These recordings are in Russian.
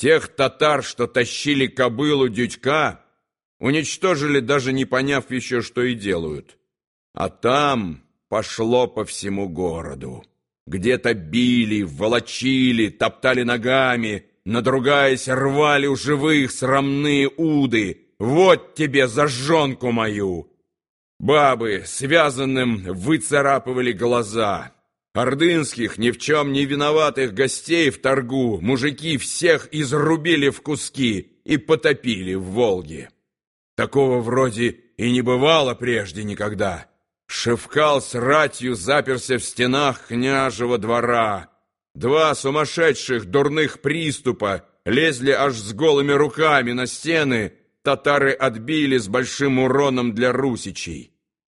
Тех татар, что тащили кобылу дядька, уничтожили, даже не поняв еще, что и делают. А там пошло по всему городу. Где-то били, волочили, топтали ногами, надругаясь, рвали у живых срамные уды. Вот тебе зажженку мою! Бабы связанным выцарапывали глаза. Ордынских, ни в чем не виноватых гостей в торгу мужики всех изрубили в куски и потопили в Волге. Такого вроде и не бывало прежде никогда. Шевкал с ратью заперся в стенах княжего двора. Два сумасшедших дурных приступа лезли аж с голыми руками на стены, татары отбили с большим уроном для русичей.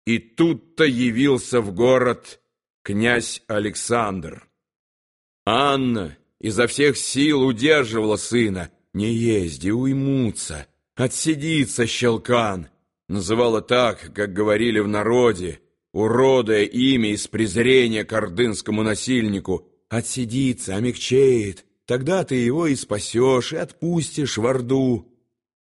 И тут-то явился в город князь Александр. Анна изо всех сил удерживала сына. «Не езди, уймутся, отсидится щелкан», называла так, как говорили в народе, уродая имя из презрения к ордынскому насильнику. «Отсидится, омягчеет, тогда ты его и спасешь, и отпустишь в Орду».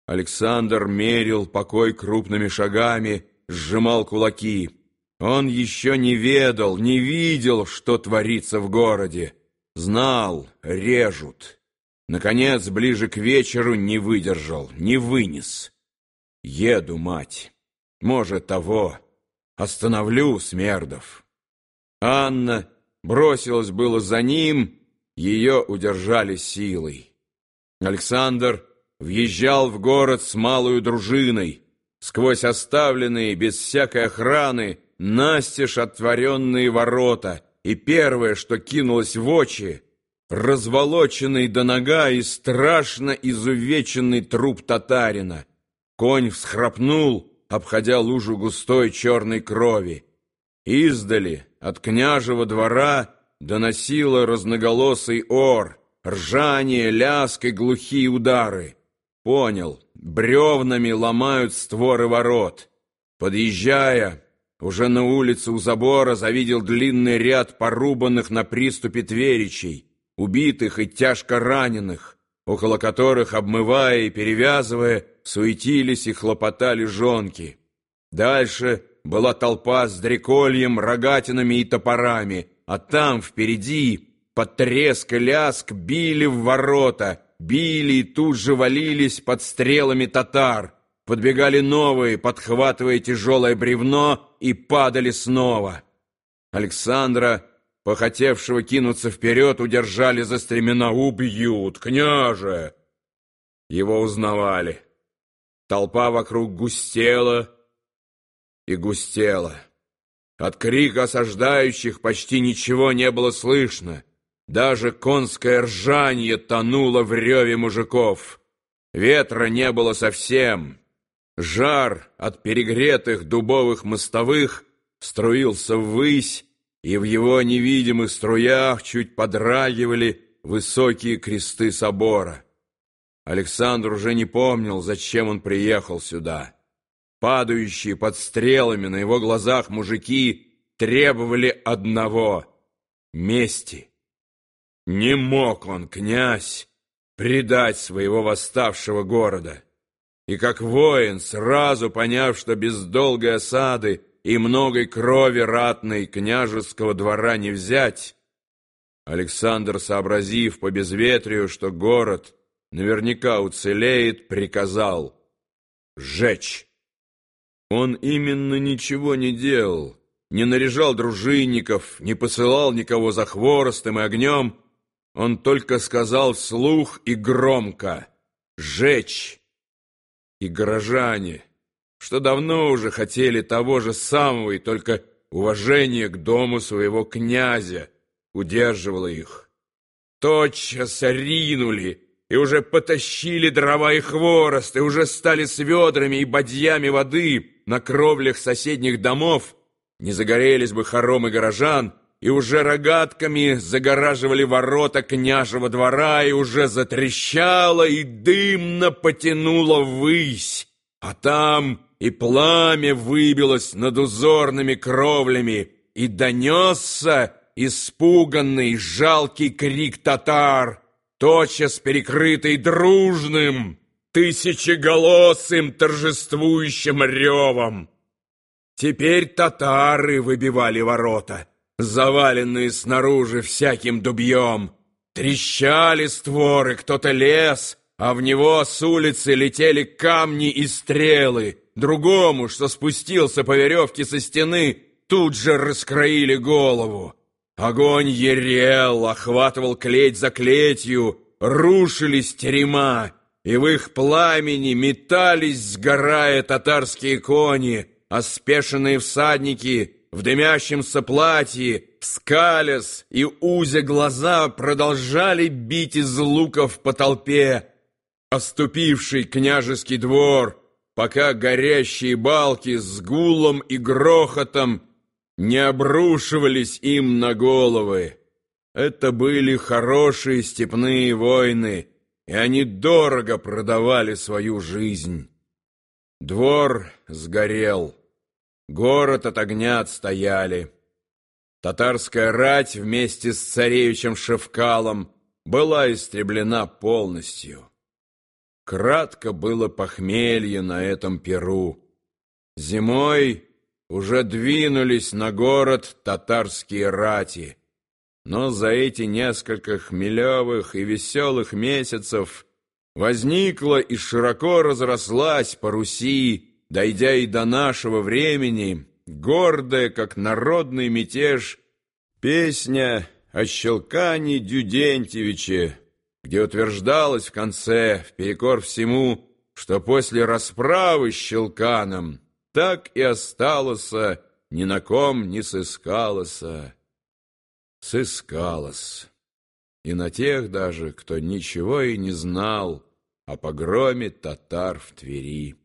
Александр мерил покой крупными шагами, сжимал кулаки. Он еще не ведал, не видел, что творится в городе. Знал, режут. Наконец, ближе к вечеру не выдержал, не вынес. Еду, мать. Может, того. Остановлю Смердов. Анна бросилась было за ним, ее удержали силой. Александр въезжал в город с малой дружиной, сквозь оставленные без всякой охраны настежь отворенные ворота, и первое, что кинулось в очи, разволоченный до нога и страшно изувеченный труп татарина. Конь всхрапнул, обходя лужу густой черной крови. Издали от княжего двора доносило разноголосый ор, ржание, ляск и глухие удары. Понял, бревнами ломают створы ворот. Подъезжая, уже на улице у забора завидел длинный ряд порубанных на приступе тверичей, убитых и тяжко раненых, около которых, обмывая и перевязывая, суетились и хлопотали жонки. Дальше была толпа с дрекольем, рогатинами и топорами, а там, впереди, под треск и ляск, били в ворота, били и тут же валились под стрелами татар, подбегали новые, подхватывая тяжелое бревно, и падали снова. Александра, похотевшего кинуться вперед, удержали за стремена. «Убьют, княже!» Его узнавали. Толпа вокруг густела и густела. От крика осаждающих почти ничего не было слышно. Даже конское ржанье тонуло в реве мужиков. Ветра не было совсем. Жар от перегретых дубовых мостовых струился ввысь, и в его невидимых струях чуть подрагивали высокие кресты собора. Александр уже не помнил, зачем он приехал сюда. Падающие под стрелами на его глазах мужики требовали одного — мести. Не мог он, князь, предать своего восставшего города и как воин, сразу поняв, что без долгой осады и многой крови ратной княжеского двора не взять, Александр, сообразив по безветрию, что город наверняка уцелеет, приказал «Сжечь!». Он именно ничего не делал, не наряжал дружинников, не посылал никого за хворостом и огнем, он только сказал вслух и громко «Сжечь!» И горожане, что давно уже хотели того же самого, и только уважение к дому своего князя удерживало их. Тотчас ринули и уже потащили дрова и хворост, и уже стали с ведрами и бадьями воды на кровлях соседних домов, не загорелись бы хоромы горожан, и уже рогатками загораживали ворота княжего двора, и уже затрещало и дымно потянуло ввысь, а там и пламя выбилось над узорными кровлями, и донесся испуганный жалкий крик татар тотчас перекрытый дружным, тысячеголосым торжествующим ревом. Теперь татары выбивали ворота, заваленные снаружи всяким дубьем. Трещали створы, кто-то лез, а в него с улицы летели камни и стрелы. Другому, что спустился по веревке со стены, тут же раскроили голову. Огонь ерел, охватывал клеть за клетью, рушились терема, и в их пламени метались, сгорая татарские кони, а спешенные всадники в дымящемся платье, скалясь и узя глаза, продолжали бить из луков по толпе, оступивший княжеский двор, пока горящие балки с гулом и грохотом не обрушивались им на головы. Это были хорошие степные войны, и они дорого продавали свою жизнь. Двор сгорел, город от огня отстояли. Татарская рать вместе с царевичем Шевкалом была истреблена полностью. Кратко было похмелье на этом перу. Зимой уже двинулись на город татарские рати. Но за эти несколько хмелевых и веселых месяцев возникла и широко разрослась по Руси, дойдя и до нашего времени, гордая, как народный мятеж, песня о Щелкане Дюдентьевиче, где утверждалось в конце, вперекор всему, что после расправы с Щелканом так и осталось, ни на ком не сыскалось. Сыскалось. И на тех даже, кто ничего и не знал о погроме татар в Твери.